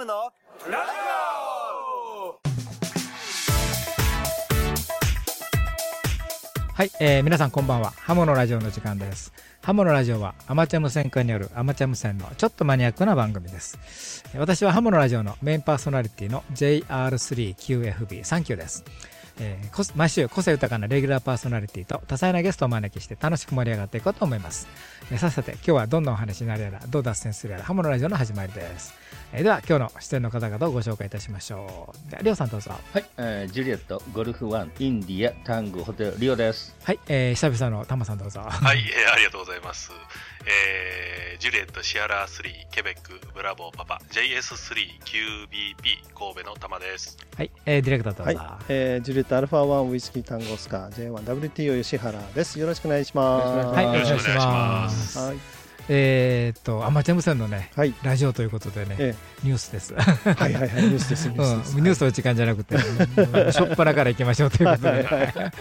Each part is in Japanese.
ムのラジオはい、えー、皆さんこんばんは。ハモのラジオの時間です。ハモのラジオはアマチュア無線化によるアマチュア無線のちょっとマニアックな番組です。私はハモのラジオのメインパーソナリティの JR3QFB39 です。えー、毎週個性豊かなレギュラーパーソナリティと多彩なゲストをお招きして楽しく盛り上がっていこうと思います。えー、さっさて今日はどんなお話になるやらどう脱線するやらハモのラジオの始まりです。えー、では今日の出演の方々をご紹介いたしましょう。ではリオさんどうぞ。はい、えー、ジュリエットゴルフワンインディアタングホテルリオです。はい、えー、久々のタマさんどうぞ。はい、えー、ありがとうございます。えー、ジュリエットシアラー3ケベックブラボーパパ JS3QBP 神戸の玉ですはい、えー、ディレクターどうぞ、はいえー、ジュリエットアルファ1ウイスキー単語スカー J1WTO 吉原ですよろしくお願いしますはいよろしくお願いしますはいえー、っとアマチュア無線のね、はい、ラジオということでね、ええ、ニュースです。はいはいはい、ニュースです。ニュースニュースの時間じゃなくて、しょっぱなからいきましょうということで、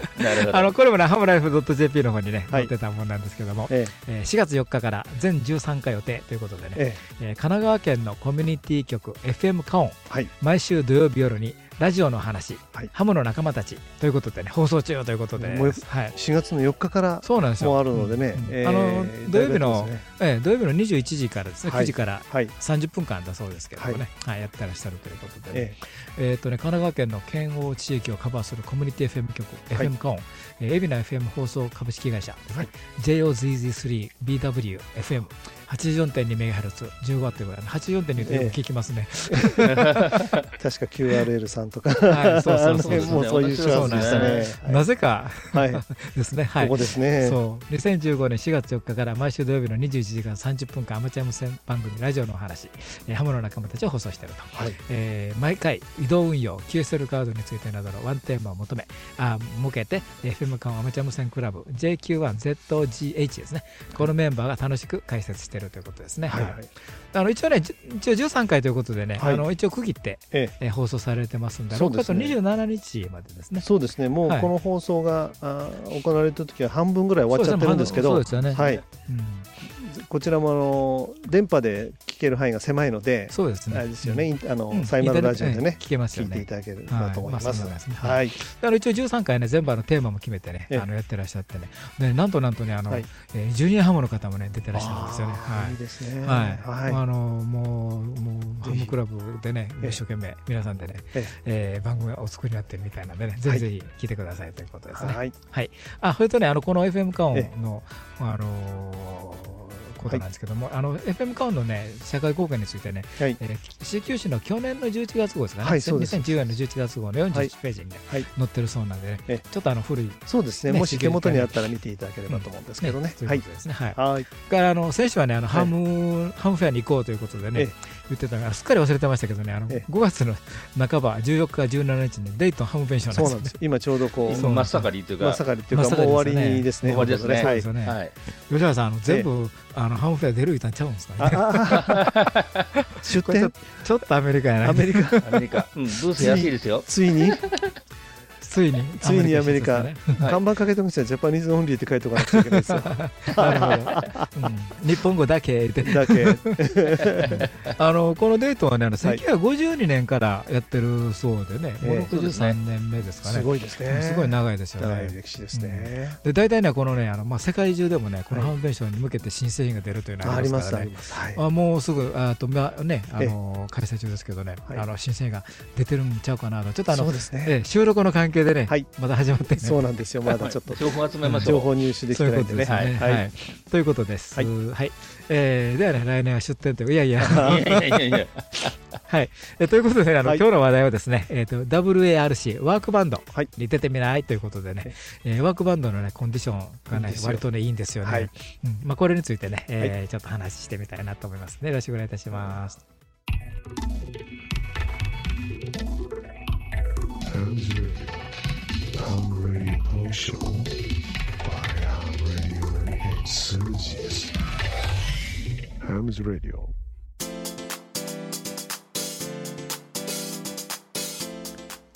あのこれもね、ハムライフ .jp の方にね、載ってたものなんですけども、ええ。4月4日から全13回予定ということでね、ええ。神奈川県のコミュニティ局 FM カオン、はい、毎週土曜日夜にラジオの話、はい、ハムの仲間たちということでね放送中ということで、はい、4月の4日からそうなんですよ。もあるのでね、うんえー、あの土曜日の、ね、えー、土曜日の21時からですね、はい、9時から30分間だそうですけどもね、はい、やってらっしゃるということで、ね、えー、えー、とね神奈川県の県央地域をカバーするコミュニティ FM 局、FM カオン、えー、海老名 FM 放送株式会社ですね、JOZZ3BWFM 84.2MHz、15ワットぐらい、84.2とよく聞きますね。確か QRL さんとか、はい、そうそうそうもうそういう手話でしたね。なぜか、はい、ですね。はい。ここですね。そう、2015年4月4日から毎週土曜日の21時間30分間アマチュア無線番組ラジオのお話、えー、ハムの仲間たちを放送していると。はい、えー、毎回移動運用、QSL カードについてなどのワンテーマを求め、あ設けて FM 間アマチュア無線クラブ JQ1ZGH ですね。このメンバーが楽しく解説しているということですね。はい、はい、あの一応ね、一応13回ということでね、はい、あの一応区切って、ええ。放送されてますんで、6月27日までですね。そうですね、もうこの放送が、あ行われた時は半分ぐらい終わっちゃってるんですけど、そうですよね。はい。うんこちらもあの電波で聞ける範囲が狭いので、そうですね。あれですよね。あのサイマルラジオでね、聞けますよね。聞いていただけると思います。はい。だから一応13回ね全部あのテーマも決めてね、あのやってらっしゃってね、でなんとなんとねあのえジュニアハムの方もね出てらっしゃるんですよね。はい。いいですね。はい。あのもうもうハムクラブでね一生懸命皆さんでね、え番組をお作りになってるみたいなんでね、ぜひぜひ聞いてくださいということですね。はい。はい。あそれとねあのこの FM カオンのあのことなんですけども、はい、あの FM カウンのね社会貢献についてね、はい、えー、C 九州の去年の11月号ですかね、はい、2014年の11月号の41ページにね、はい、載ってるそうなんでね、ちょっとあの古い、そうですね、もし手元にあったら見ていただければと思うんですけどね。はい、ですね。はい。はい。からあの選手はねあのハムハムフェアに行こうということでね。言ってたからすっかり忘れてましたけどね。あの5月の半ば14日17日に Dayton Hamvention なんです。今ちょうどこう真っ盛りというか真っ盛りというかもう終わりにですね終わりですね。はい。吉原さんあの全部あのハムフェア出る言ったんちゃうんですかね。出店ちょっとアメリカやなアメリカアメリカブース安いですよついについについにアメリカ、看板かけてました Japanese only って書いておかなきゃいけないですよ。なるほど、日本語だけだけ。あのこのデートはねあの1952年からやってるそうでね、もう63年目ですかね。すごいですね。すごい長いですよね。長い歴史ですね、で大体ねこのねあのまあ世界中でもねこのハムペンションに向けて新製品が出るというのがありますからね。あもうすぐあとまあねあの開催中ですけどね。あの新製品が出てるんちゃうかなと。ちょっとあの収録の関係でね、はい、まだ始まってそうなんですよ、まだちょっと。情報集めましょう。情報入手できてないんでね。はい、はい、ということです。はい、はい、えー、ではね、来年は出店という、いやいや、はい、えということで、あの、今日の話題はですね、えっ、と、WARC ワークバンドに出てみないということでね、はえワークバンドのね、コンディションがね、割とね、いいんですよね。はい、うん、まあ、これについてね、えーちょっと話してみたいなと思いますね。よろしくお願いいたします。Ham's Radio.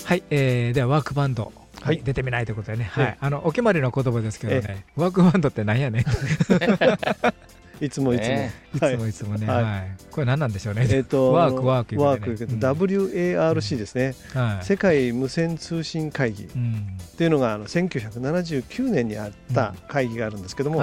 はい、えー、ではワークバンドはい、出てみないということでね、はい、あのお決まりの言葉ですけどね、ワークバンドってなんやねん。いつもいつも、いつもい。つもね、はい、これ何なんでしょうね。えっとワークワークワーク。WARC ですね。世界無線通信会議。っていうのがあの1979年にあった会議があるんですけども、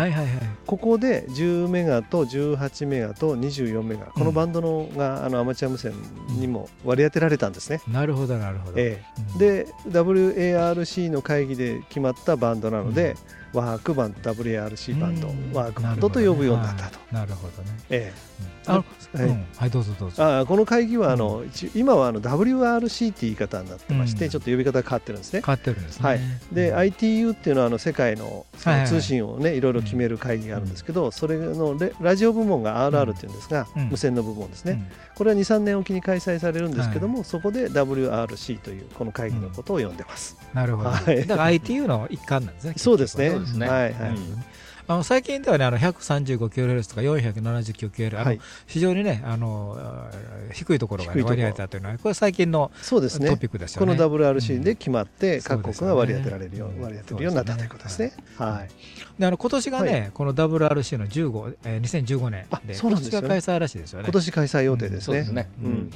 ここで10メガと18メガと24メガ。このバンドのがあのアマチュア無線にも割り当てられたんですね。なるほどなるほど。ええ、で WARC の会議で決まったバンドなので。ワークバンド WRC バンド、ワークバンドと呼ぶようになったと。なるほどね。ええ、あの、はい、どうぞどうぞ。あこの会議はあの、今はあの WRC って言い方になってまして、ちょっと呼び方が変わってるんですね。変わってるんですはい。で、ITU っていうのはあの世界の通信をねいろいろ決める会議があるんですけど、それのラジオ部門が RR っていうんですが、無線の部門ですね。これは2、3年おきに開催されるんですけども、そこで WRC というこの会議のことを呼んでます。なるほど。だから ITU の一環なんですね。そうですね。はいはい。あの最近ではね、あの 135kHz とか 479kHz、あの、はい、非常にね、あの低いところが、ね、割り当てたというのは、これ最近のそうです、ね、トピックですよね。この WRC で決まって、各国が割り当てられるよう、割り当てるようになったということですね。はい。で、あの今年がね、この WRC の15、えー、2015年で、そうなんですよ、開催らしいですよね。今年開催予定ですね。うん。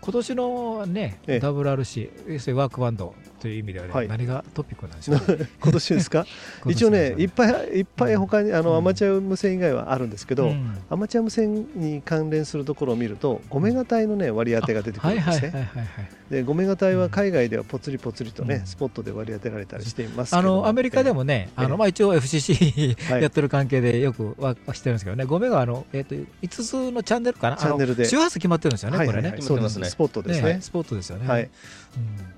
今年のね、ええ、WRC、要するにワークバンドという意味では、ねはい、何がトピックなんでしょう、ね、今年ですか？一応ね、いっぱいいっぱい他にあの、アマチュア無線以外はあるんですけど、うん、アマチュア無線に関連するところを見ると、5メガ帯の、ね、割り当てが出てくるんですね。で5メガ帯は海外ではぽつりぽつりとね、うん、スポットで割り当てられたりしていますあのアメリカでもね、あのまあ、一応 FCC やってる関係でよくはしてるんですけどね、5メガあの、えー、と5つのチャンネルかな、チャンネルで。周波数決まってるんですよね、これね。ね、スポットですね。スポットですよね。はい。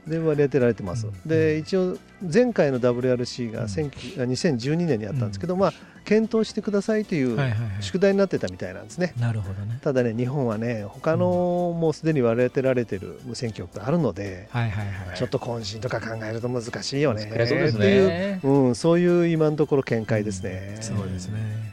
で割り当てられてます。で一応前回の WRC が2012年にあったんですけど、まあ検討してくださいという宿題になってたみたいなんですね。なるほどね。ただね日本はね他のもうすでに割り当てられてる無線局があるので、ちょっと渾身とか考えると難しいよねっていう、うん、そういう今のところ見解ですね。そうですね。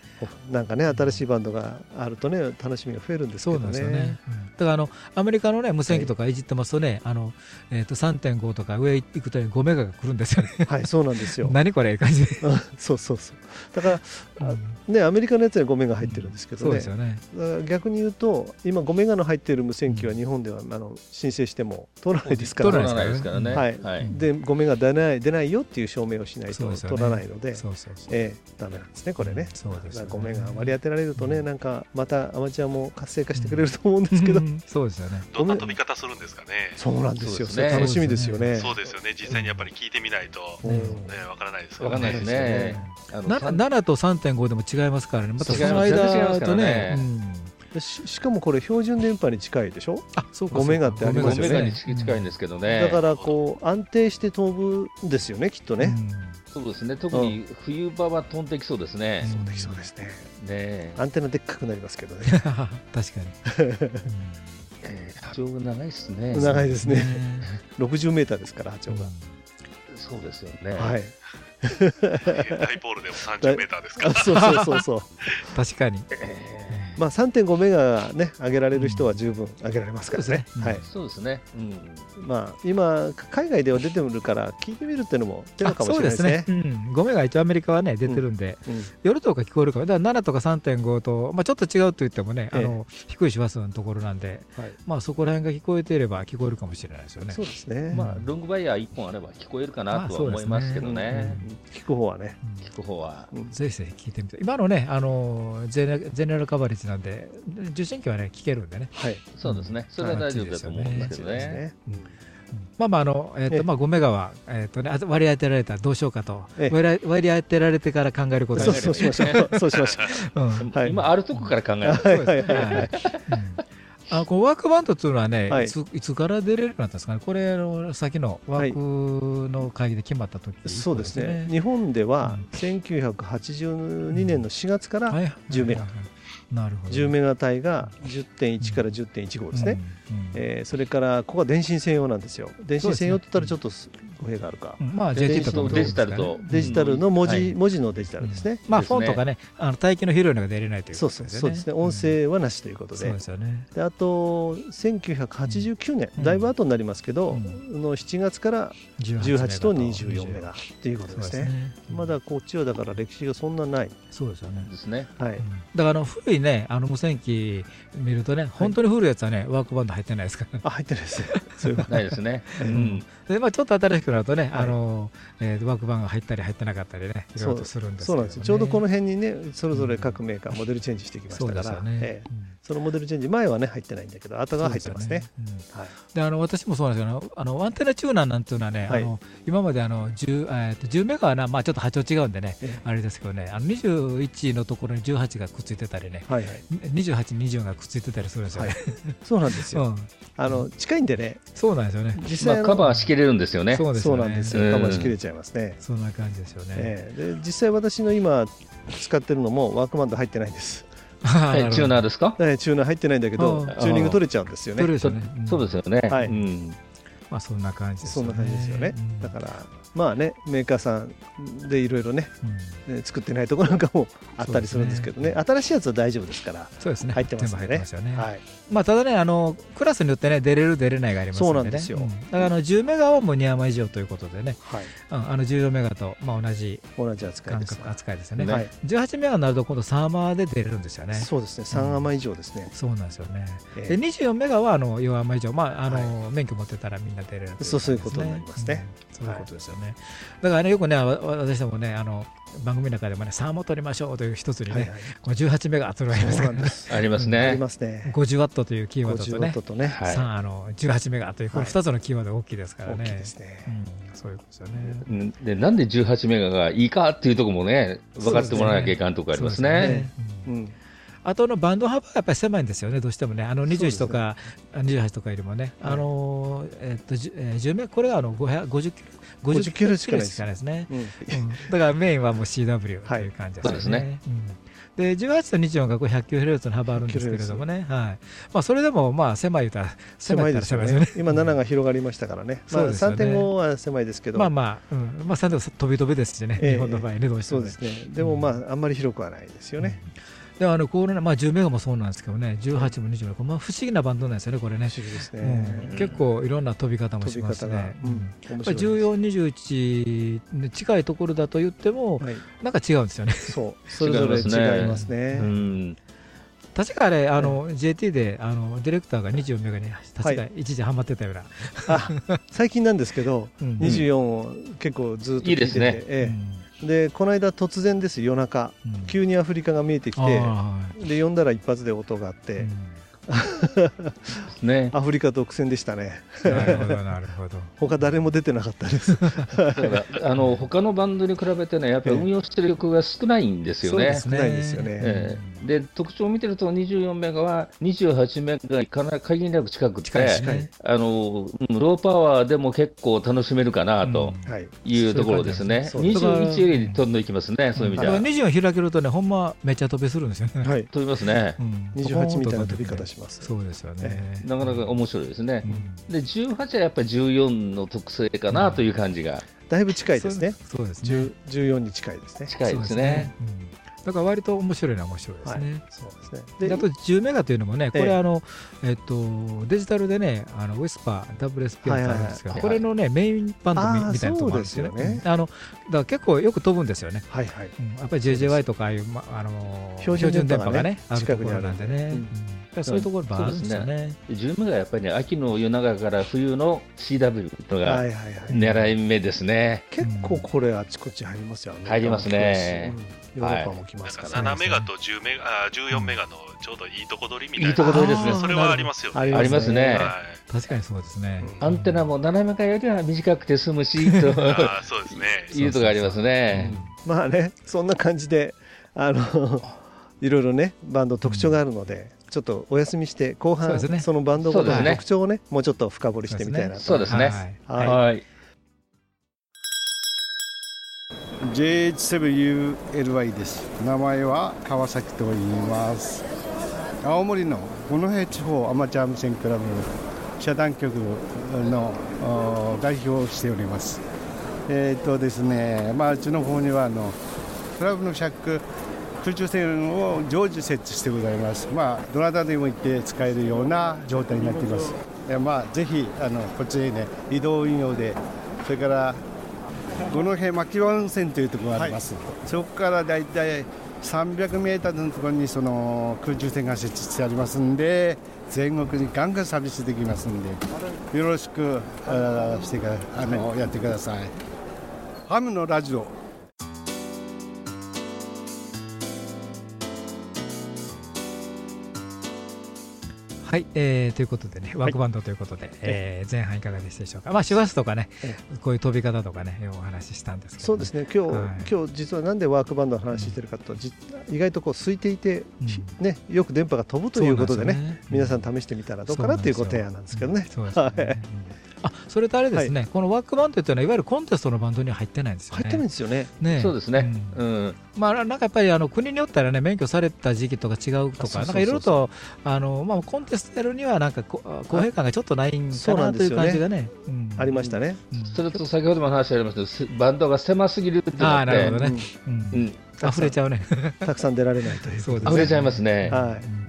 なんかね新しいバンドがあるとね楽しみが増えるんですけどね。ねうん、だからあのアメリカのね無線機とかいじってますとね、はい、あのえっ、ー、と3.5とか上行くと5メガが来るんですよね。はいそうなんですよ。何これ感じで。そうそうそう。だから、うん、ねアメリカのやつに5メガ入ってるんですけどね。そうですよね。逆に言うと今5メガの入っている無線機は日本ではあの申請しても取らないですから。取らないですからね。はい。はい、で5メガ出ない出ないよっていう証明をしないと取らないので、そうそうそうええー、ダメなんですねこれね。そうです、ね。5メガ割り当てられるとね、なんかまたアマチュアも活性化してくれると思うんですけど、そうですよね。どんな飛び方するんですかね。そうなんですよ。ね、楽しみですよね。そうですよね。実際にやっぱり聞いてみないと、ね、わからないですわからないですね。7と3.5でも違いますからね。またその間とね。しかもこれ標準電波に近いでしょ？あそうか。5メガってありますよね。5メガに近いんですけどね、だからこう安定して飛ぶんですよねきっとね、そうですね。特に冬場は飛んできそうですね、そうできそうですね。ねアンテナでっかくなりますけどね。確かに、えー、波長が長いですね。長いですね。60 メーターですから波長が、そうですよね。はい。ダイポールでも30メーターですか そうそうそうそう。確かに、えーまあ、3.5メガね上げられる人は十分上げられますからね。はい、そうですね、うん、まあ、今、海外では出てるから聞いてみるっていうのも手のかもしれないですね。すね。うん、5メガ一応アメリカはね出てるんで、うん。うん、夜とか聞こえるからだから7とか3.5と、まあ、ちょっと違うと言ってもね、あの低い周波数のところなんで、はい、まあ、そこら辺が聞こえていれば聞こえるかもしれないですよね。そうですね、まあ、ロングバイヤー1本あれば聞こえるかなとは思いますけどね。聞く方はね。聞く方は。ぜひぜひ聞いてみて。今のねあのゼネラルカバレッジなんで受信機はね聞けるんでね。はい。そうですね。それは大丈夫だと思うんですけどね。まあまああのえっ、とまあ5メガはえっ、とね割り当てられたらどうしようかと割り割り当てられてから考えることそうそうしましょう。そうしましょう。今あるとこから考える。はい。はい。はい。あこのワークバンドっていうのはね、はい、いついつから出れるようになったんですかね、これ、の先のワークの会議で決まった時、ねはい、そうですね、日本では1982年の4月から10メガ、なるほど。10メガ帯が10.1から10.15ですね、うんうん、えー、それからここは電信専用なんですよ。電信専用って言ったらちょっと語弊があるか、うん、まあ JT とデジタルと。デジタルの文字、はい、文字のデジタルですね、まあフォンとかねあの帯域の広いのが出れないということですね。そうですね。音声はなしということで,、そうですよね。であと1989年、だいぶ後になりますけど、の7月から18と24メガっていうことですね。まだこっちはだから歴史がそんなない。そうですよね。ですね。はい、だからあの古いいねあの無線機見るとね、本当に古いやつはね、ワークバンド入ってないですから。あ、入ってないです。そういうないですね。うん。で、まあちょっと新しくなるとね、あの、えワークバンド入ったり入ってなかったりね、いろいろとするんですそうなんです。ちょうどこの辺にね、それぞれ各メーカーモデルチェンジしてきましたから。ね。そのモデルチェンジ前はね入ってないんだけど後が入ってますね。であの私もそうなんですよあのアンテナチューナーなんていうのはね、あの今まであの 10, えー、と10メガはなまあちょっと波長違うんでね、あれですけどねあの21のところに18がくっついてたりね、はいはい、28、20がくっついてたりするんですよね。そうなんですよ。あの近いんでね。そうなんですよね。実際カバーしきれるんですよね。そうですそうなんですよ。カバーしきれちゃいますね。そんな感じですよね。で実際私の今使ってるのもワークマンド入ってないんです。チューナーですか、チューナー入ってないんだけど、チューニング取れちゃうんですよね。そうですよね。はい。まあそんな感じですよね。そんな感じですよね。だからまあねメーカーさんでいろいろね、うん、作ってないところなんかもあったりするんですけどね、ね、新しいやつは大丈夫ですからそうですね。入ってますね。ね、はい。まあ、ただねあのクラスによってね出れる出れないがありますので、ね、そうなんですよ、うん、だからあの10メガはもう2山以上ということでね、はい。うん、あの14メガと、まあ、同じ同じ扱いです、扱いですよね、はい、18メガになると今度3アマで出れるんですよね。そうですね。3アマ以上ですね、そうなんですよね、えー、で24メガはあの4アマ以上、まああの、はい、免許持ってたらみんな出れる、ね、そうそういうことになりますね、そういうことですよね、だからねよくね私どもねあの番組の中でもね3も取りましょうという一つにね、はいはい、この18メガというのがありますから。ありますね、ありますね。50ワットというキーワードとね。とね、はい、あの18メガというこの2つのキーワード大きいですからね、大きいですね、うん、そういうことですよね。でなんで18メガがいいかっていうところもね分かってもらわなきゃいかんところありますね。あとのバンド幅がやっぱり狭いんですよね、どうしてもね、あの21とか、ね、28とかよりもね、あのえっと10メこれはあの50キロ50キロしかないです。ね、だからメインはもう CW という感じですね。で18と24が100キロヘルツの幅あるんですけれどもね、はい。まあ、それでもまあ狭い歌狭いですよね。今7が広がりましたからね、まあ、3.5は狭いですけど。まあまあ、うん。まあ、3.5飛び飛びですしね、日本の場合ねどうしても、そうですね。でもまああんまり広くはないですよね、であのこうまあ、10メガもそうなんですけどね、18も20も、まあ、不思議なバンドなんですよね、これね。ね。うん、結構いろんな飛び方もしますね。うん、14、21近いところだと言っても、はい、なんか違うんですよね。そう、それぞれ違いますね。うん。確かあれ、あの、JT で、あの、ディレクターが24メガに、確か一時ハマってたような。あ、最近なんですけど、24を結構ずっといいですね。ええでこの間突然です夜中、うん、急にアフリカが見えてきて、で呼んだら一発で音があって、ね、アフリカ独占でしたね。なるほど、なるほど。他誰も出てなかったです。あの他のバンドに比べてね、やっぱり運用してる曲が少ないんですよね。少ないですよね。えー、で特徴を見てると24メガは28メガかな限りなく近くて、あのローパワーでも結構楽しめるかなというところですね。うんはい、21より飛んでいきますね、そういう意味では。24開けるとね、ほんまめっちゃ飛びするんですよね。はい、飛びますね。うん、28みたいな飛び方します。そうですよね。なかなか面白いですね。で18はやっぱり14の特性かなという感じが。だいぶ近いですね。そうですね。14に近いですね。近いですね。だから割と面白いのは面白いですね。はい、そうですねであと10メガというのもね、これあの、えっと、デジタルでね、あのウェスパー、WSP ってあるんですけど、これのね、メインバンドみたいなところあるんですよね。あのだから結構よく飛ぶんですよね。はいはい。やっぱり JJY とかああいう、ま、あの標準電波がね、あるところなんでね。そういうところもあるんですよね。10メガやっぱりね、秋の夜長から冬の CW のが狙い目ですね。結構これあちこち入りますよね。入りますね。ヨーロッパも来ますから、ね、7メガと10メガあ14メガのちょうどいいとこ取りみたいな、いいとこ取りですね。それはありますよね。ありますね。確かにそうですね。アンテナも7メガよりは短くて済むしと あそうですね。いうとこありますね。まあね、そんな感じであのいろいろねバンド特徴があるので。ちょっとお休みして後半そ,、ね、そのバンドごとの特徴をねもうちょっと深掘りしてみたいなと。そうですね。はい。JH7ULY です。名前は川崎と言います。青森の五戸地方アマチュア無線クラブ社団局の代表をしております。えっ、ー、とですねまあうちの方にはあのクラブの尺空中戦を常時設置してございます。まあ、どなたでも行って使えるような状態になっています。まあ、ぜひあのこっちへね移動運用で、それから五戸牧場温泉というところがあります。はい、そこからだいたい300メーターのところにその空中線が設置してありますんで全国にガンガンサービスできますんでよろしくあしてあのやってください。ハムのラジオはい、えー、ということでね、ワークバンドということで、はい、えー、前半いかがでしたでしょうか？まあ、師走とかね、こういう飛び方とかね、お話ししたんですけど、ね、そうですね。今日、はい、今日実はなんでワークバンドの話してるかと、うん、意外とこう空いていて、うん、ね、よく電波が飛ぶということでね、でね。皆さん試してみたらどうかなというご提案なんですけどね。そうですね。はいあそれとあれですね、はい、このワークバンドというのは、いわゆるコンテストのバンドには入ってないんですよね。入ってないんですよね。ねそうですね。うん。うん、まあ、なんかやっぱりあの国によってはね、免許された時期とか違うとか、なんかいろいろと、あのまあ、コンテストやるには、なんか公平感がちょっとないんかなという感じがね、うん、ありましたね。それと先ほども話ありましたけど、バンドが狭すぎるってあなるほどね。うん。溢れちゃうね。たくさん出られないという。そうです溢れちゃいますね。はい。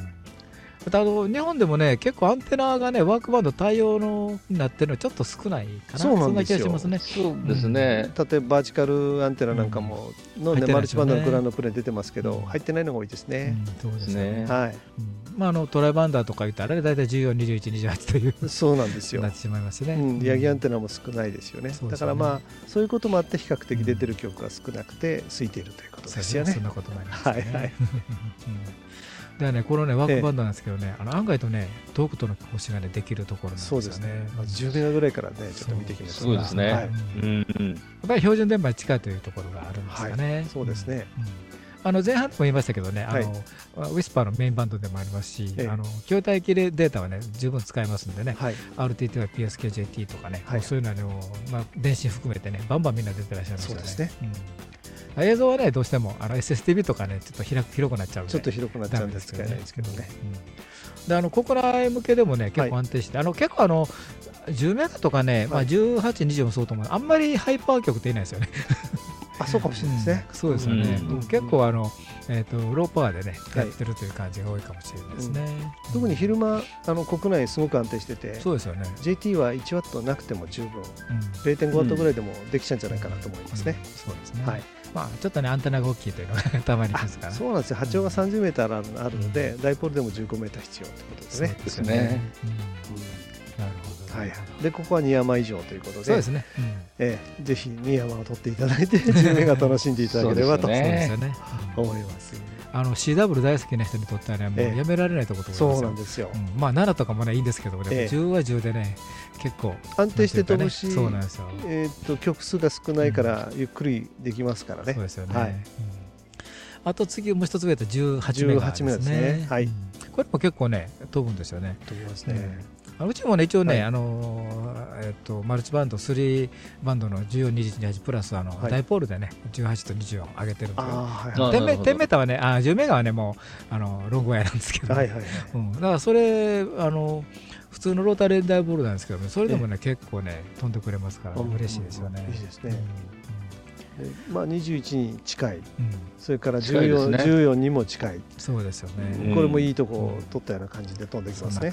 あの日本でもね結構アンテナがねワークバンド対応のになってるのちょっと少ないかな。そうなんですよ。そんな気がしますね。そうですね、うん、例えばバーチカルアンテナなんかも、のね、マルチバンドのグランドプレー出てますけど、入ってないのが多いですね、そうですね。はい、まあ、あのトライバンダーとか言ったら、大体14、21、28という そうなんですよ。なってしまいますね、うん、ヤギアンテナも少ないですよね、だからまあそういうこともあって比較的出てる曲が少なくて空いているということですよね。そんなこともありますね。はいはい でね、このね、ワークバンドなんですけどね、あの案外とね、遠くとの星がね、できるところなんですよね。そうですね。まず10メガぐらいからね、ちょっと見てきましたそうですね。はい。うん。やっぱり標準電波に近いというところがあるんですかね。そうですね。あの前半でも言いましたけどね、あの、ウィスパーのメインバンドでもありますし、あの筐体機データはね十分使えますんでね、RTT は PSKJT とかね、そういうのをまあ電信含めてねバンバンみんな出てらっしゃいますよね。そうですね。映像はねどうしてもあの SSTV とかねちょっと広広くなっちゃうちょっと広くなっちゃうんですけどね。であの国内向けでもね結構安定して、あの結構あの10メガとかね、まあ18、20もそうと思うあんまりハイパー曲っていないですよね。あそうかもしれないですね。そうですよね。結構あのえっ、とローパワーでねやってるという感じが多いかもしれないですね。特に昼間あの国内すごく安定してて、そうですよね。JT は1ワットなくても十分、0.5ワットぐらいでもできちゃうんじゃないかなと思いますね。そうですね。はい。まあ、ちょっとねアンテナが大きいというのが たまにますから。そうなんですよ。波長が30メーターあるので、ダイポールでも15メーター必要ということですね。ですね。なるほど。はい、でここは2山以上ということで。そうですね、うん、えー、ぜひ2山を取っていただいて 10名が楽しんでいただければと思います。あの CW 大好きな人にとってはね、もうやめられないところとそうなんですよ。うん、まあ7とかもねいいんですけど、ね、え10は10でね結構安定して飛ぶし、そうなんですよ。えっ、と曲数が少ないからゆっくりできますからね。そうですよね。はい。あと次もう一つ上と18メガですね。ですね。はい。これも結構ね飛ぶんですよね。飛びますね。うちもね、一応ね、はい、あのえっと、マルチバンド、3バンドの14、21、28プラス、あの、はい、ダイポールでね、18と20を上げてるんで。すけど、はい、10, メーターはね、あ10メガはね、もう、あのロングワイヤーなんですけど、はいはいはい。うん、だからそれ、あの、普通のローターレンダーボールなんですけど、それでもね、結構ね、飛んでくれますから、嬉しいですよね。いいですね。うんまあ、21に近い、うん、それから 14,、ね、14にも近い。そうですよね、これもいいとこを取ったような感じで飛んできますね。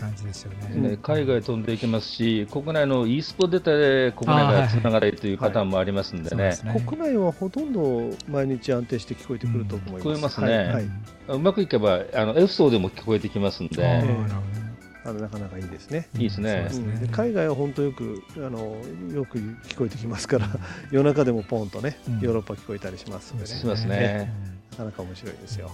海外飛んでいきますし、国内の e スポ出て国内がつながれというパターンもありますんでね,、国内はほとんど毎日安定して聞こえてくると思います。聞こえますね、はい、うまくいけばあの F 層でも聞こえてきますんで。あのなかなかいいですね。いいですね。うん、海外は本当よくあのよく聞こえてきますから、夜中でもポンとね、ヨーロッパ聞こえたりしますのでね。しますね。なかなか面白いですよ。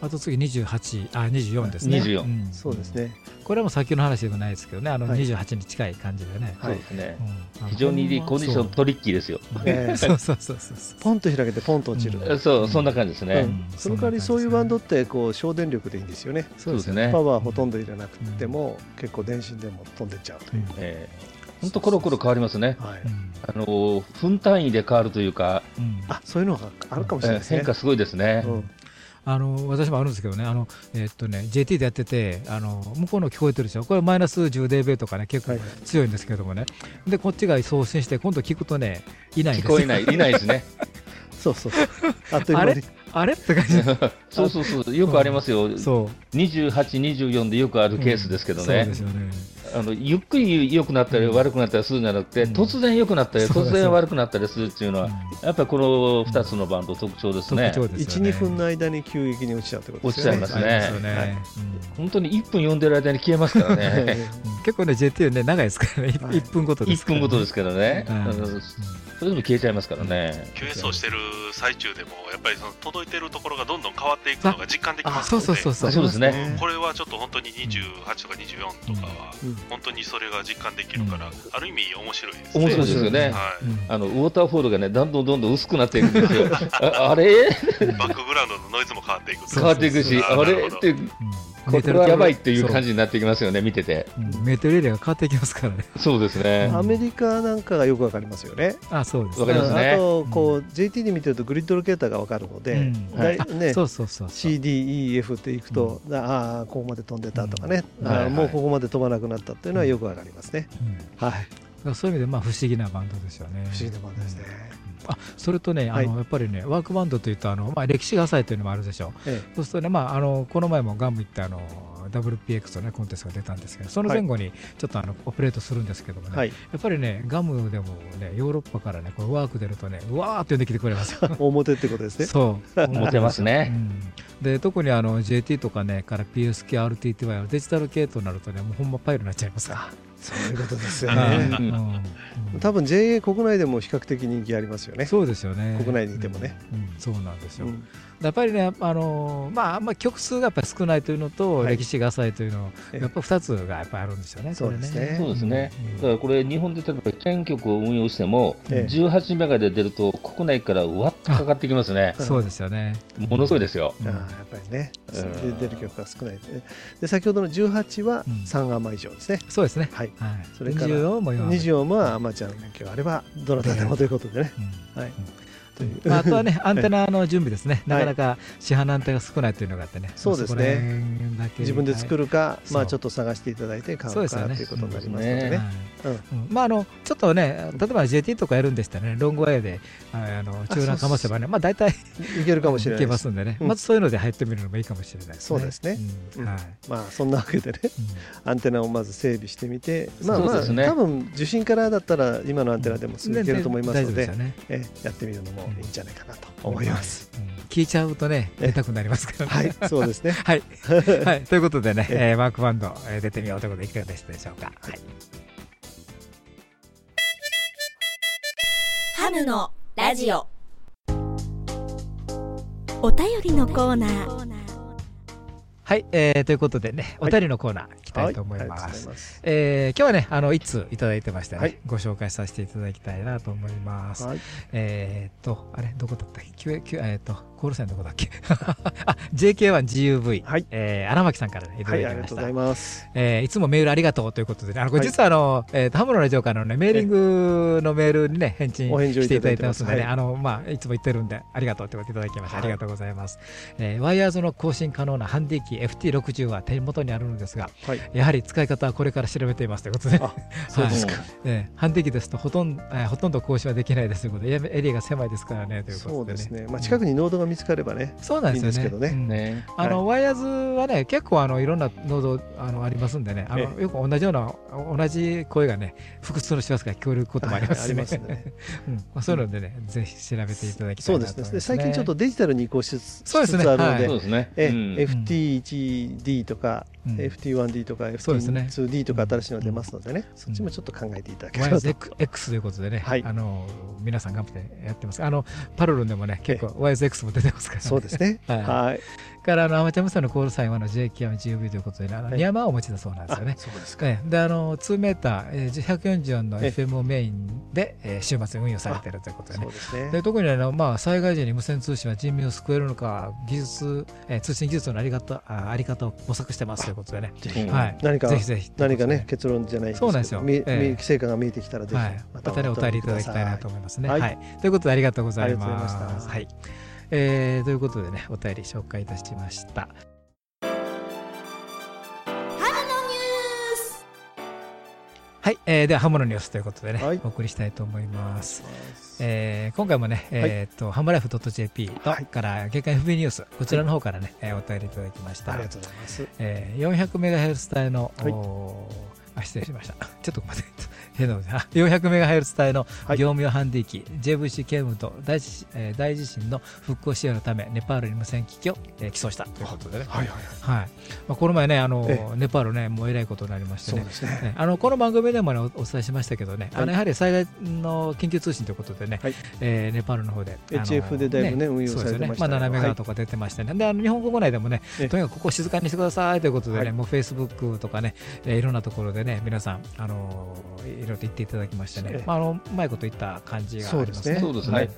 あと次28あ24ですね。24、うん、そうですね。これも先の話でもないですけどね、あの28に近い感じでね。はい、そうですね。うん、非常にコンディショントリッキーですよ。えー、そうそうそうそう。ポンと開けてポンと落ちる。うん、そうそんな感じですね。その代わりそういうバンドってこう省電力でいいんですよね。そうですね。パワーほとんど入れなくても、結構電信でも飛んでっちゃうという。えー本当コロコロ変わりますね。はい、あの分単位で変わるというか、うん、あそういうのがあるかもしれないですね。変化すごいですね。うん、あの私もあるんですけどね、あのえー、っとね JT でやっててあの、向こうの聞こえてるでしょ、これマイナス10デベとかね、結構強いんですけどもね、はい、でこっちが送信して、今度聞くとね、いないんです聞こえない、いないですね。そうそうあっという間に。あれ？って感じ。そうそうそう、よくありますよ、そう。28、24でよくあるケースですけどね、うん、そうですよねあのゆっくり良くなったり悪くなったりするんじゃなくて、突然良くなったり、突然悪くなったりするっていうのは、やっぱりこの2つのバンド、特徴ですね。1、2分の間に急激に落ちちゃうってことですね。落ちちゃいますね。本当に1分読んでる間に消えますからね。結構ね、JT ね、長いですからね、1分ごとです1分ごとですけどね。それでも消えちゃいますからね。QS をしてる最中でも、やっぱりその届いてるところがどんどん変わっていくのが実感できますので、そうそうそうそうですね。これはちょっと本当に28とか24とかは、本当にそれが実感できるから、ある意味面白いですね。面白いですよね。はい、あのウォーターフォールがね、どんどんどんどん薄くなっていくんですよ。あれ？バックグラウンドのノイズも変わっていく。変わっていくし、あれ？ってこれはやばいっていう感じになってきますよね、見てて。メートルエリアが変わってきますからね。そうですね。アメリカなんかがよくわかりますよね。あ、そうです。わかりますね。あと、こう、JT で見てるとグリッドロケーターがわかるので、ね、そうそうそう。CD、E、F っていくと、ああ、ここまで飛んでたとかね、あもうここまで飛ばなくなったっていうのはよくわかりますね。はい。そういう意味で、まあ、不思議なバンドですよね。不思議なバンドですね。あそれとね、あのやっぱりね、ワークバンドというと、あのまあ、歴史が浅いというのもあるでしょう、ええ、そうするとね、まあ、あのこの前もガム行ってあの、WPX の、ね、コンテストが出たんですけど、その前後にちょっとあのオペレートするんですけどもね、はい、やっぱりね、ガムでもね、ヨーロッパからね、これワーク出るとね、うわーって呼んできてくれます 表ってことですね。そう、表ますね。うん、で特にあの JT とかね、から PSK、RTTY デジタル系となるとね、もうほんまパイルになっちゃいますから。そういうことですよね。多分 JA 国内でも比較的人気ありますよね。そうですよね。国内にいてもね。そうなんですよ。やっぱりね、あのまあ、あんまり曲数がやっぱり少ないというのと、歴史が浅いというの、やっぱ2つがやっぱりあるんですよね、そうですね。そうですね。だからこれ、日本で例えば県局を運用しても、18メガで出ると、国内からうわっとかかってきますね。そうですよね。ものすごいですよ。やっぱりね、出る曲が少ないで、先ほどの18は3アマ以上ですね。そうですね。はい。それから24もアマチュアの免許があれば、どなたでもということでね。はい。まあ、あとはね、アンテナの準備ですね、なかなか市販のアンテナが少ないというのがあってね、そうですね、自分で作るか、まあ、ちょっと探していただいて買うかということになりますのでね。まあ、あのちょっとね、例えば JT とかやるんでしたらね、ロングワイヤーであの中段かませばね、まあ、大体いけるかもしれない。いけますんでね、まずそういうので入ってみるのもいいかもしれないそうですね。まあ、そんなわけでね、アンテナをまず整備してみて、まあ、まあ、多分受信からだったら、今のアンテナでもすぐいけると思いますので、やってみるのもいいんじゃないかなと。思います。聞いちゃうとね、出たくなりますからね。はい、そうですね。はい。はい。ということでね、えー、マークバンド、えー、出てみようということでいかがでしたでしょうか。はい。ハムのラジオ。お便りのコーナー。はい、えー、ということでね、お便りのコーナー、いきたいと思います。はい、えー、今日はね、あの、一通いただいてましてね、はい、ご紹介させていただきたいなと思います。はい、えっと、あれ、どこだったっけ？えっ、と、コールセンどこだっけ？あ、JK1GUV、はい、えー、荒牧さんからね、いただきました。はい、ありがとうございます。えー、いつもメールありがとうということでね、あの、これ実はあの、えっ、と、ハムのラジオからのね、メーリングのメールにね、返信していただいてますのでね、あの、まあ、いつも言ってるんで、ありがとうということいただきました。ありがとうございます。えー、ワイヤーズの更新可能なハンディ機 FT60 は手元にあるのですが、やはり使い方はこれから調べていますということで、そうですか。えー、ハンディ機ですとほとんど、えー、ほとんど更新はできないですということで、エリアが狭いですからね、ということで、そうですね。まあ、近くにノードが見つかればね、そうなんですよね。ね。あの、ワイヤーズはね、結構あのいろんなノードあのありますんでね、あのよく同じような同じ声がね、複数の周波数が聞こえることもありますしね。うん。まあ、そういうのでね、ぜひ調べていただきたいそうですね。最近ちょっとデジタルに移行しつつあるので、そうですね。FT1D とか FT1D とか FT2D とか新しいの出ますのでね、そっちもちょっと考えていただければと。X ということでね、あの皆さん頑張ってやってます。あのパロルンでもね、結構 YSX も出てますからそうですね。はい。からあのアマチュア無線のコールサインはの JQ10V ということで、あの山をお持ちだそうなんですよね。そうですか。で、あの2メーター、144の FM をメインで、え週末運用されているということでね。で特にあのまあ災害時に無線通信は人民を救えるのか、技術、え通信技術のあり方ああり方を模索してますということでね。はい。何かぜひぜひ何かね結論じゃないそうなんですよ。成果が見えてきたらぜひまたねお便りいただきたいなと思いますね。はい。ということでありがとうございます。はい。えー、ということでねお便り紹介いたしました。はい、えー、ではハムのニュースということでね、はい、お送りしたいと思います。えー、今回もね、えっ、ー、と、ハムライフ .jp と、はい、から月間 FB ニュース、こちらの方からね、はい、お便りいただきました。ありがとうございます。えー、400メガヘルツ帯の、はいあ失礼しました。ちょっと待って。400メガヘルツ帯の業務用ハンディ機、はい、JVC ケムと大地,、えー、大地震の復興支援のためネパールに無線機器を、えー、寄贈した。ということでね、はい。はいはいまあ、この前ねあの、ネパールねもうえらいことになりましてね、ね、あのこの番組でも、ね、お伝えしましたけどね、はい、あのやはり災害の緊急通信ということでね、はい、えー、ネパールの方で HF でだいぶね、ね運用されてました、ね、まあ、7メガとか出てましてね、であの日本国内でもねとにかくここ静かにしてくださいということでね、もうフェイスブックとかね、えー、いろんなところでね皆さんあのいろいろと言っていただきましてね、まあ、あのうまいこと言った感じがありますね。そうですね。はい。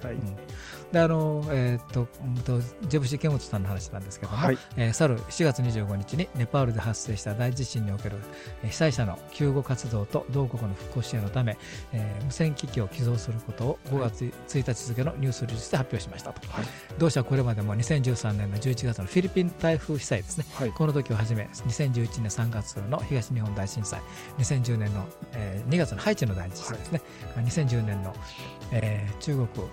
であのえっ、とジェブシー・ケモトさんの話なんですけども、はい、えー、去る7月25日にネパールで発生した大地震における被災者の救護活動と同国の復興支援のため、えー、無線機器を寄贈することを5月1日付のニュースリリースで発表しましたと、はい、同社はこれまでも2013年の11月のフィリピン台風被災ですね、はい、この時をはじめ2011年3月の東日本大震災2010年の、えー、2月のハイチの大地震ですね、はい、2010年の、えー、中国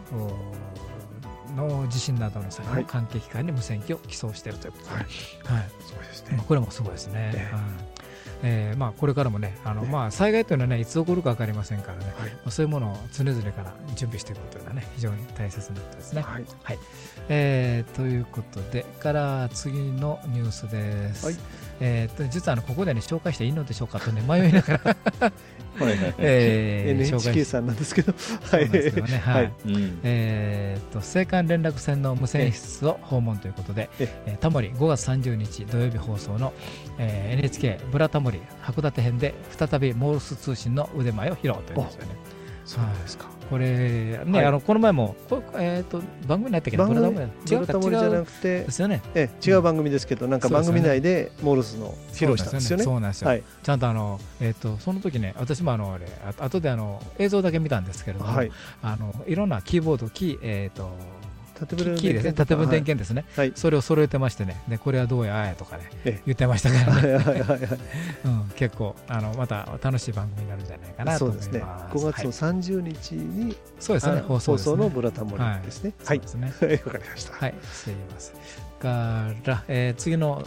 の地震などの際の関係機関に無線機を寄贈しているということで、はい、はい、そうですね。これもすごいですね。えー、えー、まあ、これからもねあの、まあ、災害というのは、ね、いつ起こるか分かりませんからね、はい、そういうものを常々から準備していくというのは、ね、非常に大切なことですね。はい。はい。えー、ということでから次のニュースです。はい。えー、と実はあのここで、ね、紹介していいのでしょうかと、ね、迷いながら NHK さんなんですけど、はい、はい、えっと青函連絡船の無線室を訪問ということで、え。タモリ5月30日土曜日放送の、えー、NHK ブラタモリ函館編で再びモールス通信の腕前を披露というんですよね。そうですか。これね、はい、あのこの前もこえっ、ー、と番組になったっけ番組？違う違うじゃなくてですよね。え違う番組ですけど、なんか番組内でモールスの披露したんですよね。そうなんですよ。はい、ちゃんとあのえっ、ー、とその時ね、私もあのあれ後であの映像だけ見たんですけれども、はい、あのいろんなキーボードキーえっ、ー、と縦分キーですね、縦分電源ですね、はい、それを揃えてましてね、でこれはどうやあやとかね、言ってましたからね、結構あの、また楽しい番組になるんじゃないかなと思います。そうですね、5月の30日に、そうですね、放送のブラタモリですね。はい。わかりました。はい、失礼します。から、えー、次の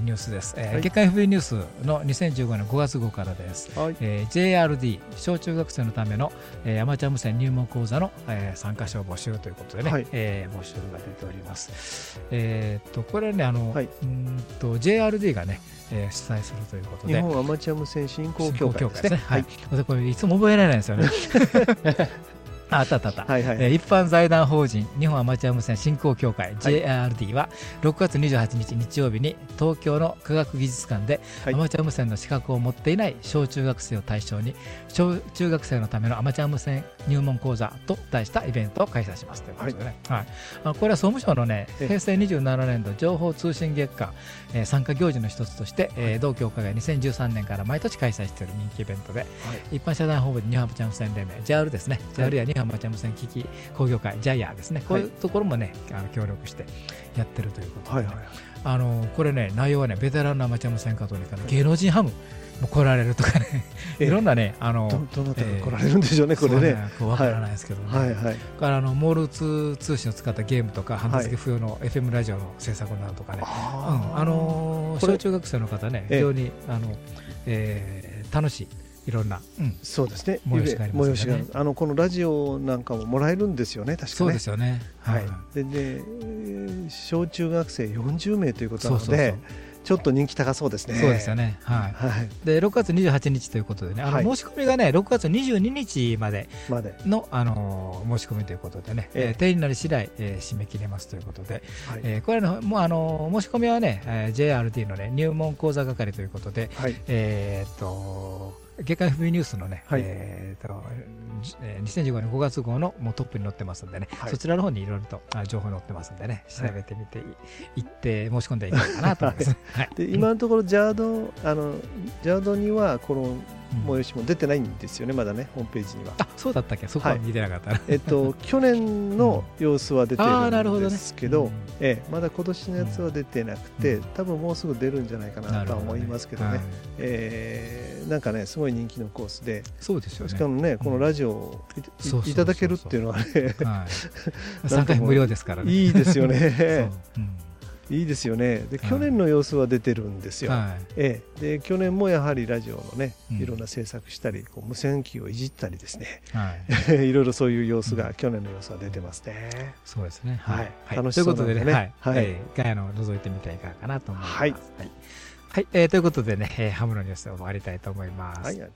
ニュースです、えーはい、月刊 FB ニュースの2015年5月号からです、はい。えー、JRD 小中学生のための、えー、アマチュア無線入門講座の、えー、参加者を募集ということでね、はい、えー、募集が出ております、えー、とこれねあの、はい、うんと JRD がねえー、主催するということで。日本アマチュア無線振興協会ですね。はい、これいつも覚えられないんですよね。あったあったあった、はいはい、えー、一般財団法人日本アマチュア無線振興協会、はい、JRD は6月28日日曜日に東京の科学技術館で、はい、アマチュア無線の資格を持っていない小中学生を対象に小中学生のためのアマチュア無線入門講座と題したイベントを開催しますということでね、はい、はい、あこれは総務省のね平成27年度情報通信月間、えー、参加行事の一つとして、えー、同協会が2013年から毎年開催している人気イベントで、一般社団法人日本アマチュア無線連盟 JR ですね。JR やアマチュア無線機器工業会ジャイアですね。こういうところもね、あの協力してやってるということで、はいはい、あのこれね内容はねベテランのアマチュア無線化というか、芸能人ハムも来られるとかね、いろんなね、あのどなたが来られるんでしょうね、これね。わからないですけどね。はいはい。からあのモール通通信を使ったゲームとか、ハンダ付け不要の FM ラジオの制作などとかね、あの小中学生の方ね、非常にあの、えー、楽しい。いろんな、うん、そうですね。催しがあります、ね、催しがあのこのラジオなんかももらえるんですよね確かね。そうですよね。はい、でで小中学生40名ということなのでちょっと人気高そうですね。そうですよね。はい。はい、で6月28日ということでね、あの申し込みがね6月22日までのあの申し込みということでね、えー、定員なり次第、えー、締め切れますということで、はい、えー、これのもうあの申し込みはね、えー、JRT のね入門講座係ということで、はい、えっと月刊 FB ニュースのね、はい、えーと、2015年5月号のもうトップに載ってますんでね、はい、そちらの方にいろいろと情報載ってますんでね、調べてみていって申し込んでいこうかなと思います。はい、で今のところ、ジャード、あのジャードには、この催しも出てないんですよね、まだね、ホームページには。あそうだったっけ、そこは見てなかった、はい、えっと、去年の様子は出てるんですけど、どね。ええ、まだ今年のやつは出てなくて、多分もうすぐ出るんじゃないかなとは思いますけどね、どねえー、なんかね、すごい人気のコースで、そうですよね、しかもね、このラジオをいただけるっていうのはね、参加無料ですからね。いいですよね。うんいいですよね。で、去年の様子は出てるんですよ、はい、ええ、で去年もやはりラジオのねいろんな制作したり、こう無線機をいじったりですね、はい、いろいろそういう様子が、去年の様子は出てますね。そうですね、はい、楽しそうということでね、はい。はい、一回の覗いてみてはいかがかなと思います。はい。はい、えー、ということでね、えー、ハムのニュースを終わりたいと思います。はい、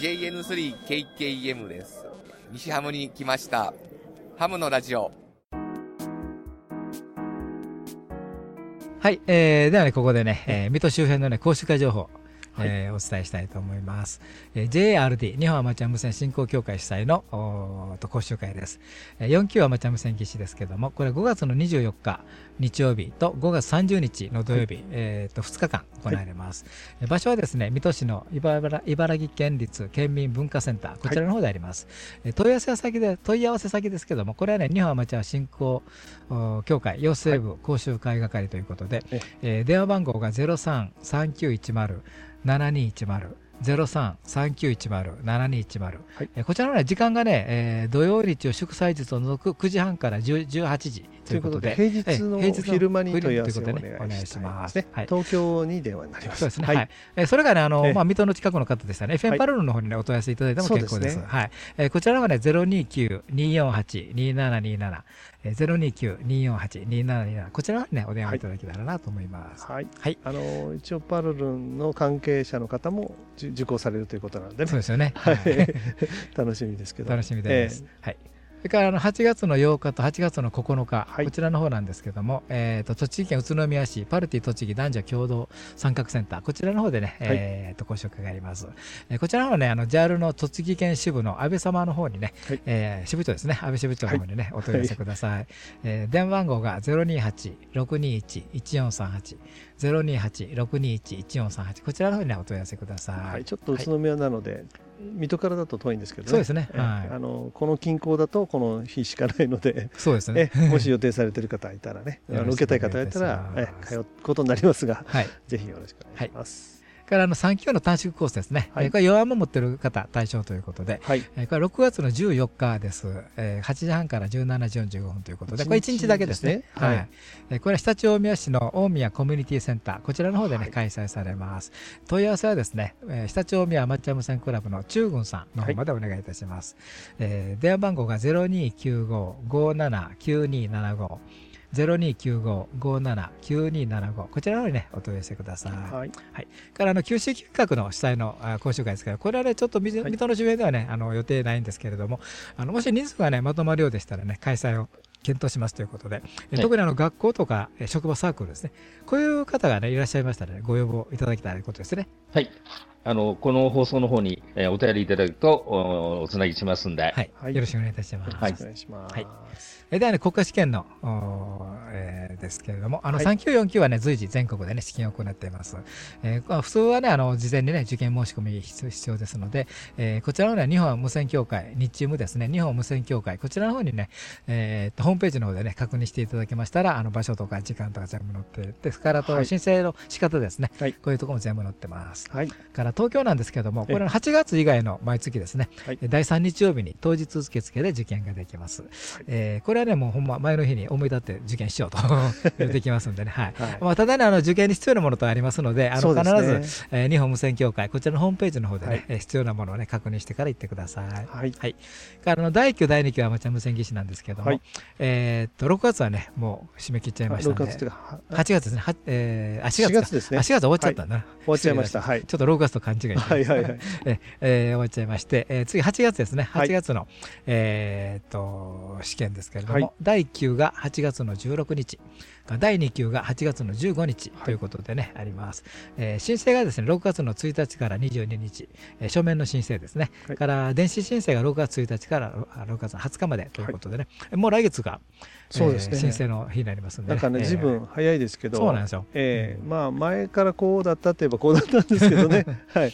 JN3KKM です。西ハムに来ました。ハムのラジオ。はい、えー、ではね、ここでね、えー、水戸周辺のね、講習会情報、はい、えー、お伝えしたいと思います。えー、JRD 日本アマチュア無線振興協会主催のおと講習会です。えー、4級アマチュア無線技師ですけども、これ5月の24日日曜日と5月30日の土曜日、はい、えー、と2日間行われます、はい、場所はですね、水戸市の茨城県立県民文化センター、こちらの方であります。はい、問い合わせ先で、問い合わせ先ですけども、これはね、日本アマチュア振興協会養成部講習会係ということで、はい、えー、電話番号が033910 7210 03-3910-7210、はい、こちらの、ね、時間がね、えー、土曜日を祝祭日を除く9時半から18時ということで、平日の昼間に問い合わせをお願いします。東京に電話になります。そうですね。はい。えそれがね、あの、まあ、水戸の近くの方でしたね、FM パルルの方にね、お問い合わせいただいても結構です。はい。えこちらの方ね、029-248-2727、029-248-2727、こちらにね、お電話いただけたらなと思います。はい。はい。あの、一応パルルの関係者の方も受講されるということなので、そうですよね。はい。楽しみですけど。楽しみです。はい。れからあの8月の8日と8月の9日、はい、こちらの方なんですけども、えーと、栃木県宇都宮市パルティ栃木男女共同参画センター、こちらの方でね、はい、えーと、ご紹介があります。えー、こちらの方ね、あの JAL の栃木県支部の安倍様の方にね、はい、えー、支部長ですね、安倍支部長の方にね、お問い合わせください。はい、えー、電話番号が028-621-1438。028-621-1438こちらの方に、ね、お問い合わせください、はい、ちょっと宇都宮なので、水戸からだと遠いんですけどね。そうですね。はい、あのこの近郊だとこの日しかないので、そうですね。もし予定されている方いたらね、あの受けたい方がいたらえ通うことになりますが、はい、ぜひよろしくお願いします。はいからあの3級の短縮コースですね、はい、これ弱も持ってる方対象ということで、はい、これ6月の14日です、えー、8時半から17時45分ということで、これ1日だけですね。はい、えこれは常陸大宮市の大宮コミュニティセンター、こちらの方でね、はい、開催されます。問い合わせはですね、えー、常陸大宮アマチュア無線クラブの中軍さんの方までお願いいたします。はい、えー、電話番号が0295-579275 0295-579275こちらのにね、お問い合わせください。はい。はい。から、あの、九州企画の主催の講習会ですから、これはね、ちょっと水戸の周辺ではね、あの、予定ないんですけれども、あの、もし人数がね、まとまるようでしたらね、開催を検討しますということで、はい、特にあの学校とか職場サークルですね、こういう方がね、いらっしゃいましたら、ね、ご要望いただきたいことですね。はい。あの、この放送の方に、えー、お便りいただくとお、おつなぎしますんで、はい。よろしくお願いいたします。はい。お願いします。はい。ではね、国家試験の、えー、ですけれども、あの、3級、4級はね、随時全国でね、試験を行っています。えー、普通はね、あの、事前にね、受験申し込み必要ですので、えー、こちらのね、日本無線協会、日中無ですね、日本無線協会、こちらの方にね、えー、ホームページの方でね、確認していただけましたら、あの、場所とか時間とか全部載ってですから、と、申請の仕方ですね、はい、こういうところも全部載ってます。はい。から東京なんですけども、これは8月以外の毎月ですね、はい、第3日曜日に当日受付で受験ができます。はい、えー、これはね、もうほんま前の日に思い立って受験しようと言ってきますんでね、はい。はい、まあ、ただね、あの、受験に必要なものとありますので、あの、必ず、ねえー、日本無線協会、こちらのホームページの方でね、はい、必要なものをね、確認してから行ってください。はい。はい。からの、第1級、第2級アマチュア無線技師なんですけども、はい、えっと、6月はね、もう締め切っちゃいましたので、8月ですね、はえー、あ、4月ですね。あ、4月終わっちゃったんだな。終わっちゃいました。はい。ちょっと6月と勘違いして、はいはいはい。ええー、終わっちゃいまして、えー、次8月ですね、8月の、はい、えっと、試験ですけれども、はい、第1級が8月の16日。第2級が8月の15日ということでね、はい、あります、えー、申請がですね6月の1日から22日、えー、書面の申請ですね、はい、から電子申請が6月1日から6月20日までということでね、はい、もう来月がそうですね、申請の日になりますんで、ね、なんかね、ずいぶん早いですけど、そうなんですよ、えーまあ、前からこうだったといえばこうだったんですけどね、はい、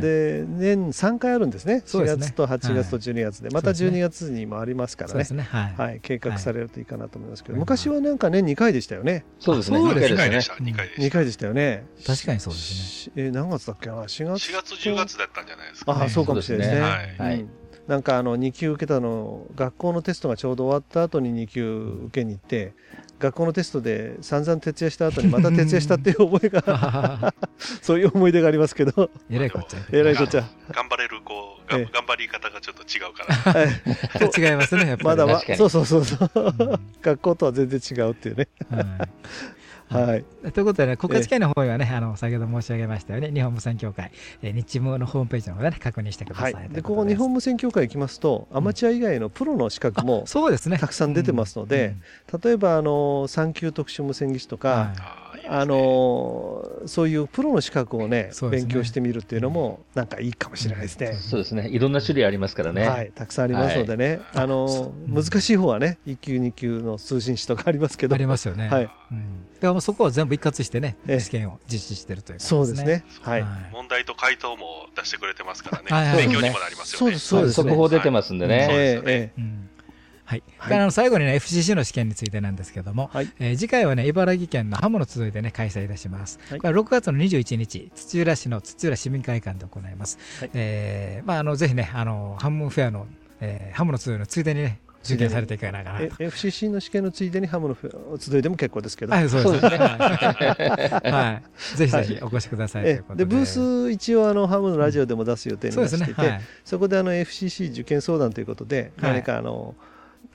で年3回あるんですね、4月と8月と12月で、また12月にもありますからね、ね。はい。計画されるといいかなと思いますけど、昔はなんか年2回でしたよね。そうですね、2回でした、2回でした。2回でした。よね。確かにそうですね。え何月だっけ？な、4月 ?4 月、10月だったんじゃないですか、あそうかもしれないですね。はいなんかあの2級受けたの学校のテストがちょうど終わった後に2級受けに行って学校のテストで散々徹夜した後にまた徹夜したっていう思いが そういう思い出がありますけど。えらいこっちゃ。えらいこっちゃ。頑張れる子が、ええ、頑張り方がちょっと違うから、違いますねやっぱりまだまそうそうそうそう、学校とは全然違うっていうね、はい、ということで、ね、国家試験の方はね、あの先ほど申し上げましたよね、日本無線協会、えー、日務のホームページの方で、ね、確認してください。はい、でここ、日本無線協会行きますと、アマチュア以外のプロの資格も、そうですね、たくさん出てますので、例えばあの産休特殊無線技師とか、あのそういうプロの資格をね、勉強してみるっていうのも、なんかいいかもしれないですね。そうですね、いろんな種類ありますからね。はい、たくさんありますのでね、あの難しい方はね、1級、2級の通信士とかありますけど、ありますよね。はい。でもそこは全部一括してね、試験を実施してるという、そうですね。はい。問題と回答も出してくれてますからね、勉強にもなりますよね。そうです。速報出てますんでね。そうですね。はい、はい、あの最後にね FCC の試験についてなんですけども、はい、えー、次回はね茨城県のハムの集いでね開催いたします、はい、これは6月の21日土浦市の土浦市民会館で行います、はい、えー、まああのぜひねあのハムフェアの、えー、ハムの集いのついでにね受験されていかながら FCC の試験のついでにハムの集いでも結構ですけど、はい、そうですね、はい、ぜひぜひお越しくださいということで。ブース一応あのハムのラジオでも出す予定になっていて、そ、こであの FCC 受験相談ということで、何かあの、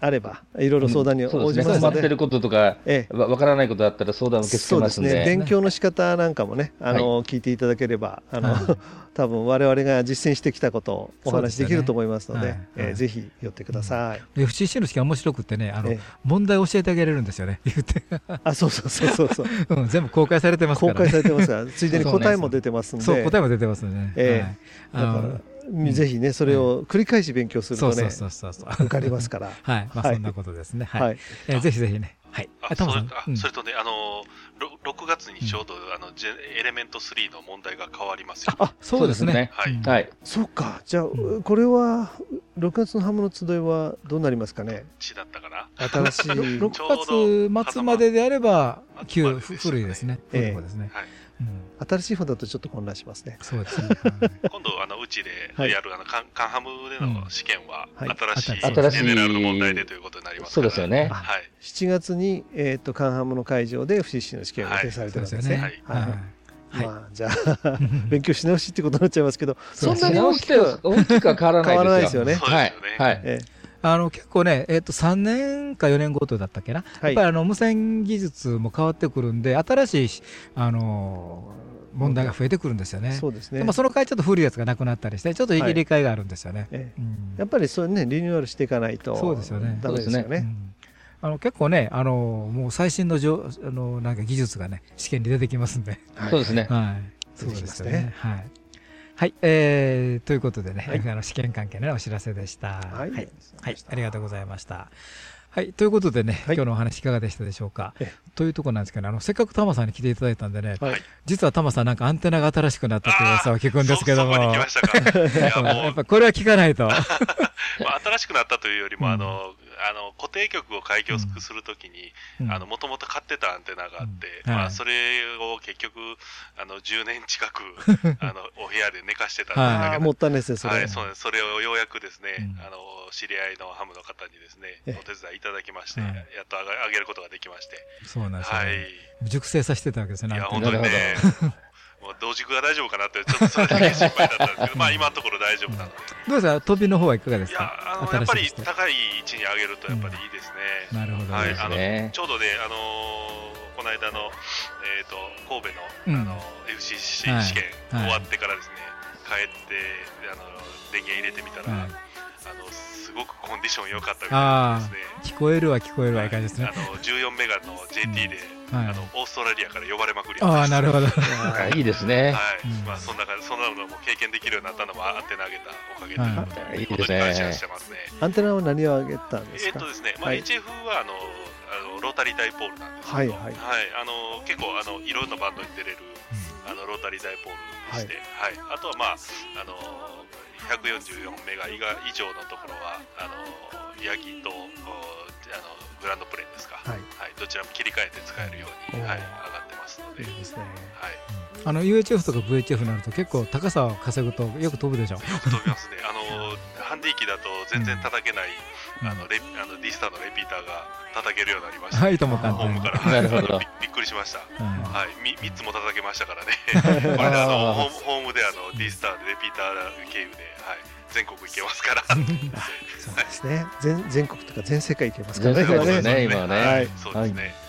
あれば、いろいろ相談に応じますので、うん、困ってることとか、ええ、わからないことあったら相談を受け付けますんで、ね、勉強の仕方なんかもね、あの、はい、聞いていただければ、あの、はい、多分我々が実践してきたことをお話しできると思いますので、で、ね、えー、ぜひ寄ってください。うん、FCC の試験面白くてね、あの、え、問題を教えてあげれるんですよね、言って。あ、そうそうそうそう。そう、うん。全部公開されてますから、ね、公開されてますから、ついでに答えも出てますんで。そう、答えも出てますね。ええ。ー、だから。ぜひね、それを繰り返し勉強するとね、受かりますから。はい、まあそんなことですね。はい。えぜひぜひね。はい。あ、それそれとね、あの、6月にちょうど、あの、エレメント3の問題が変わりますよ。あ、そうですね。はい。はい。そうか。じゃあ、これは、6月のハムの集いはどうなりますかね？だったかな？新しい。6月？末までであれば、旧、古いですね。古い方ですね。はい。新しい方だとちょっと混乱しますね。そうですね。今度あのうちでやる、あのカンカンハムでの試験は新しい新しい。ゼネラルの問題でということになりますそうですよね。はい。7月にえっとカンハムの会場で FCC の試験を予定されてるんですね。はい。まあじゃあ 勉強し直しってことになっちゃいますけど、そんなに大きく大きくは変わらないですよ。ね。はい。はい。あの結構ね、えー、と3年か4年ごとだったっけな、やっぱりあの無線技術も変わってくるんで、新しいあの問題が増えてくるんですよね。そうですね。まあその回ちょっと古いやつがなくなったりして、ちょっと理解があるんですよね。ええやっぱりそうねリニューアルしていかないとそうですよね。ダメですよね。あの結構ね、あのもう最新のじょあのなんか技術がね試験に出てきますんで。そうですね。はい。そうですね。はい。はい、えー、ということでね、はい、あの試験関係のお知らせでした。はい、はい、はい、ありがとうございました。はい、ということでね、はい、今日のお話いかがでしたでしょうか？というところなんですけど、あのせっかくタマさんに来ていただいたんでね、はい、実はタマさんなんかアンテナが新しくなったという噂を聞くんですけども、やっぱこれは聞かないと。まあ、新しくなったというよりも、うん、あのあの固定局を開業するときに、もともと買ってたアンテナがあって、うん。はい、まあ、それを結局、あの10年近く あのお部屋で寝かしてたんだけど、もったいないですね、それ,、はい、そそれをようやくですね、うん、あの知り合いのハムの方にですね、お手伝いいただきまして、やっとあげることができまして、そうなんですね、はい、熟成させてたわけですね、いや、本当にね。もう同軸が大丈夫かなって、ちょっとそれだけ心配だったんですけど、まあ今のところ大丈夫なので。どうですか、飛びの方はいかがですか？いや、あのやっぱり高い位置に上げるとやっぱりいいですね。なるほど、はい、あのちょうどね、あのこの間の、えー、と神戸の,、あの FCC 試験終わってからですね、帰ってあの電源入れてみたら、あのすごくコンディション良かったみたいですね。聞こえるわ聞こえるわいかですね。あの14メガの JT で、あのオーストラリアから呼ばれまくりああなるほど。いいですね。はい。まあそんなそんなのも経験できるようになったのもアンテナ上げたおかげで、いいですね。してますね。アンテナは何を上げたんですか。えっとですね、まあ HF はあのあのロータリーダイポールなんですけど、はいはい。あの結構あのいろんなバンドに出れるあのロータリーダイポールでして、はい。あとはまああの144メガ以上のところはあのヤギとあのグランドプレーンですか、はい、はい、どちらも切り替えて使えるように、はい、上がってますので。いいですね。はいあの UHF とか VHF になると結構高さを稼ぐとよく飛ぶでしょ。よく飛びますね。あのハンディ機だと全然叩けない、うん、あのレあの D スターのレピーターが叩けるようになりました、はい、ともかホームから。なるほどび。びっくりしました。うん、はい、み三つも叩けましたからね。これであのホームであの D スターでレピーター経由で、はい、全国行けますから。そうですね。全全国とか全世界行けますからね。ね今はね。はい、そうですね。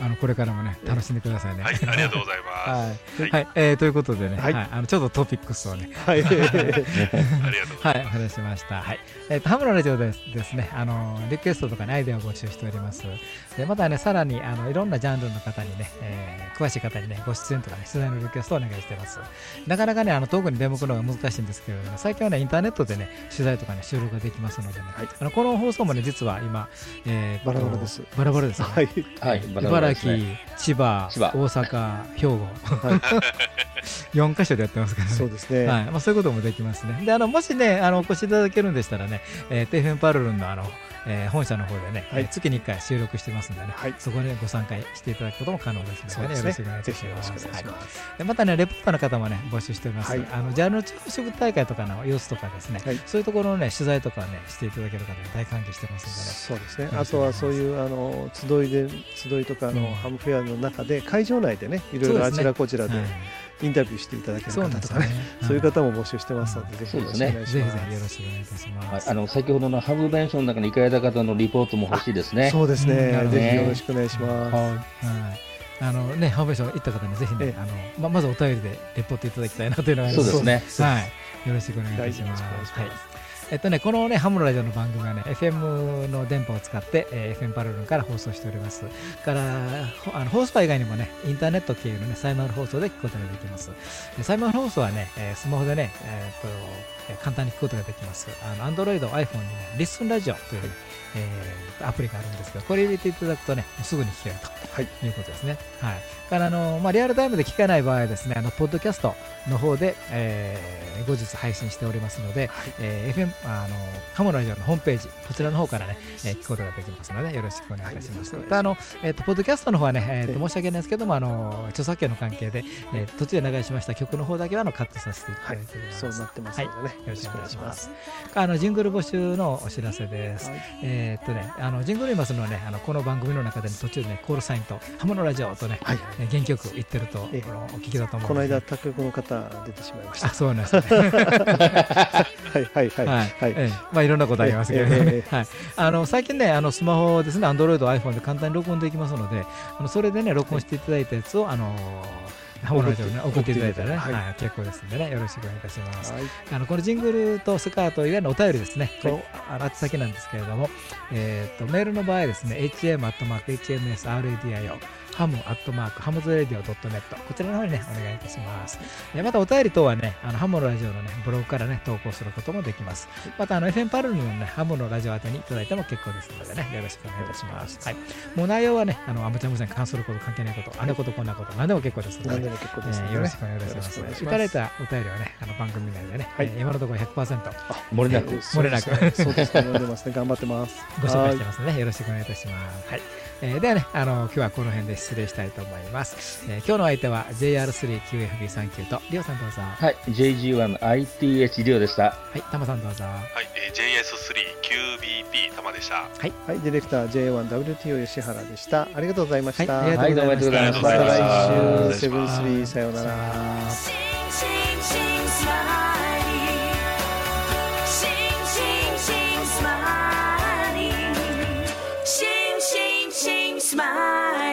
あのこれからもね楽しんでくださいね。はい、ありがとうございます。はい、はい、えー、ということでね、はい、あのちょっとトピックスをね、はい、ありがとうはい、お話しました。はい、えっ、ー、とハムのラジオですですね、あのリクエストとかねアイデアを募集しております。でまたねさらにあのいろんなジャンルの方にね、えー、詳しい方にねご出演とかね取材のリクエストをお願いしてます。なかなかねあの遠くに出向くのが難しいんですけれども、最近はねインターネットでね取材とかね収録ができますのでね、はい、あのこの放送もね実は今、えー、バラバラです。バラバラです、ね。はい、はい、茨城。千葉、大阪、兵庫、4箇所でやってますからね。そうですね。はい、まあ、そういうこともできますね。で、あの、もしね、あの、お越しいただけるんでしたらね、えー、テーフェンパルルンのあの、えー、本社の方でね、はい、月に1回収録してますんでね、はい、そこでご参加していただくことも可能ですので、ね、よろしくお願いいたします。はい、でまたね、レポーターの方もね、募集しております。あのジャンル朝食大会とかの様子とかですね、そういうところのね、取材とかね、していただける方で大歓迎してますんでね。そうですね。あとはそういうあの集いで集いとかのハムフェアの中で会場内でね、いろいろあちらこちらで。インタビューしていただける方とかね、そういう方も募集してますので、ぜひよろしくお願いします。ぜひぜひよろしくお願いいたします。あの先ほどのハブベンションの中に行かれた方のリポートも欲しいですね。そうですね。ぜひよろしくお願いします。はい。あのね、ハブベンション行った方にぜひね、あのままずお便りでレポートいただきたいなというのがそうですね。はい。よろしくお願いいたします。はい。えっとね、このね、ハムのラジオの番組はね、FM の電波を使って、えー、FM パルルンから放送しております。からあの放送以外にもね、インターネット経由のね、サイマル放送で聞くことができます。サイマル放送はね、えー、スマホでね、えー、っと、簡単に聞くことができます。あの、Android、iPhone にね、リッスンラジオという、えー、アプリがあるんですけど、これ入れていただくとね、すぐに聞けると、はい、いうことですね。はい。からあの、まあ、リアルタイムで聞かない場合はですね、あの、ポッドキャストの方で、えー、後日配信しておりますので、はい、えー、FM、あの、ハモラジオのホームページ、こちらの方からね、えー、聞くことができますので、よろしくお願いいたします。はい、あの、えっ、ー、と、ポッドキャストの方はね、えっ、ー、と、申し訳ないですけども、あの、著作権の関係で、えー、途中で流しました曲の方だけは、あの、カットさせていただいております。そうなってますのでね、よろしくお願いします。あの、ジングル募集のお知らせです。えっとね、あの、ジングル言いますのはね、あの、この番組の中で、途中でね、コールサインと、ハモのラジオとね、はい、原曲言ってってると、ええ、お聞きだと思うこの間卓役の方出てしまいました。あそうなんですね。はいはいはい。はい、はい。ええ、まあいろんなことありますけどね、はい、あの最近ねあのスマホですね。アンドロイド iPhone で簡単に録音できますのであのそれでね録音していただいたやつをあのハモラジオね送っていただいたらね、はい、はい、結構ですんでねよろしくお願いいたします、はい、あのこのジングルとスカートいわゆるお便りですね、はい、こうあっ先なんですけれども、えーと、とメールの場合ですね hm.hmsradio ハムアットマークハムズレディオドットネット。こちらの方にねお願いいたします。またお便り等はねあのハムのラジオのねブログからね投稿することもできます。またあの FM パルルのねハムのラジオ宛てにいただいても結構ですのでねよろしくお願いいたします。はい。もう内容はねあのアムチャムに関すること関係ないことあれことこんなこと何でも結構ですので、何でも結構です、ね、よろしくお願いいたします。いただいたお便りはねあの番組内でね、はい、今のところ100%漏れなく。漏れなく。そうですね。読んでますね。頑張ってます。ご紹介してますねよろしくお願いいたします。はいえー、ではね、あの、今日はこの辺で失礼したいと思います。えー、今日の相手は JR3QFB39 と、リオさんどうぞ。はい、JG1ITH リオでした。はい、タマさんどうぞ。はい、えー、JS3QBP タマでした。はい、はい、ディレクター J1WTO 吉原でした。ありがとうございました。はい、ありがとうございました。また来週、セブンスリーさようなら。smile.